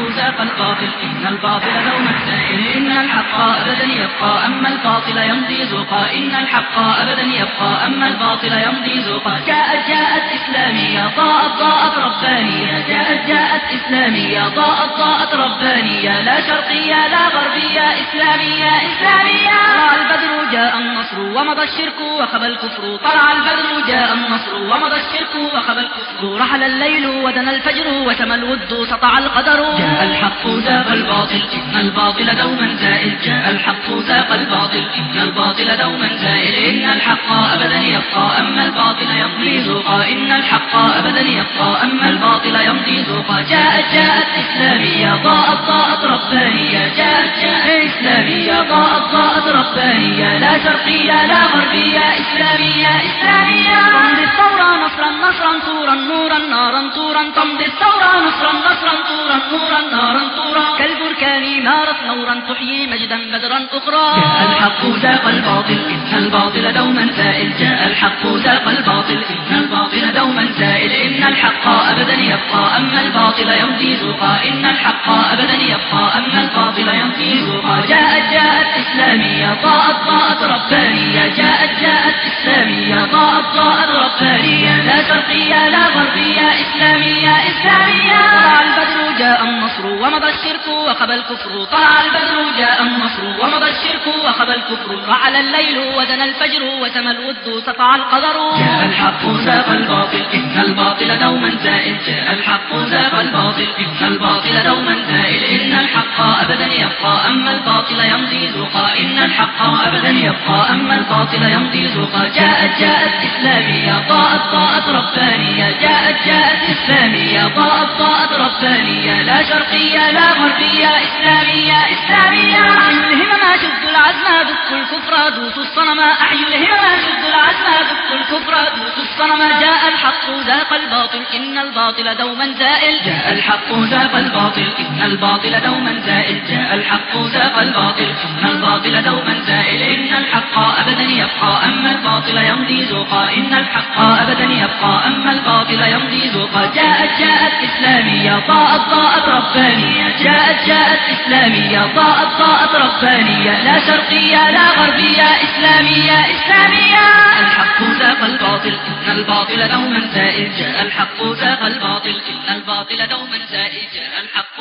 موسى فالقافل إن القافل دوما سائر إن الحق أبدا يبقى، أما الباطل يمضي زوقا، إن الحق أبدا يبقى، أما الباطل يمضي زوقا. جاءت جاءت إسلام ربانية جاءت جاءت إسلامية ضاءت ضاءت ربانية لا شرقية لا غربية إسلامية إسلامية طلع البدر، جاء النصر، ومضى الشرك وخبى الكفر. طلع البدر، جاء النصر، ومضى الشرك وخبى الكفر. رحل الليل، ودنا الفجر وشمى الود، سطع القدر. جاء الحق زاق الباطل، إن الباطل دوما زائل. جاء الحق زاق الباطل، إن الباطل دوما زائل. إن الحق أبدا يبقى، أما الباطل يمضي زوقا إن الحق أبدا يبقى، أما الباطل يمضي زوقا جاءت جاءت إسلامية ضاءت ضاءت ربانية. جاءت جاءت إسلامية ضاءت ضاءت ربانية. لا شرقية لا غربية إسلامية إسلامية. تمضي الثورة نصرا نصرا طورا نورا نارا طورا تمضي الثورة نصرا نصرا طورا نورا نارا طورا كالبركان نارت نورا تحيي مجدا بدرا أخرى. جاء الحق زاق الباطل إن الباطل دوما زائل جاء الحق زاق الباطل إن الباطل إن الحق أبدا يبقى، أما الباطل يمضي زوقا. إن الحق أبدا يبقى، أما الباطل يمضي زوقا. جاءت جاءت إسلامية ضاءت ضاءت ربانية. جاءت جاءت إسلامية ضاءت ضاءت ربانية. لا شرقية، لا غربية، إسلامية إسلامية. طلع جاء النصر ومضى الشرك وخبى الكفر طلع البدر، جاء النصر ومضى الشرك وخبى الكفر. رعل الليل ودنا الفجر وسمى الود سطع القدر. جاء الحق زاق الباطل، إن الباطل دوما زائل. جاء الحق زاق الباطل، إن الباطل دوما زائل. إن الحق أبدا يبقى، أما الباطل يمضي زوقا إن الحق أبدا يبقى، أما الباطل يمضي زوقا جاءت جاءت إسلامية، ضاءت ضاءت ربانية. جاءت جاءت إسلامية، ضاءت ضاءت ربانية. لا شرقية، لا غربية، إسلامية إسلامية. الهمم شد العزم دك الكفر دوس الصنم. أعي الهمم شد العزم دك الكفر دوس الصنم. جاء الحق، ذاق الباطل، إن الباطل دوما زائل. جاء الحق، ذاق الباطل، إن الباطل دوما زائل. جاء الحق، ذاق الباطل، إن الباطل دوما زائل. إن الحق أبدا يبقى، أما الباطل يمضي زوقا. إن الحق أبدا أما الباطل يمضي ذوقا جاءت جاءت إسلامية، ضاءت ضاءت ربانية. جاءت جاءت إسلامية، ضاءت ضاءت ربانية. لا شرقية، لا غربية، إسلامية إسلامية. الحق ذاق الباطل، إن الباطل دوما سائل جاء الحق ذاق الباطل، إن الباطل دوما سائل جاء الحق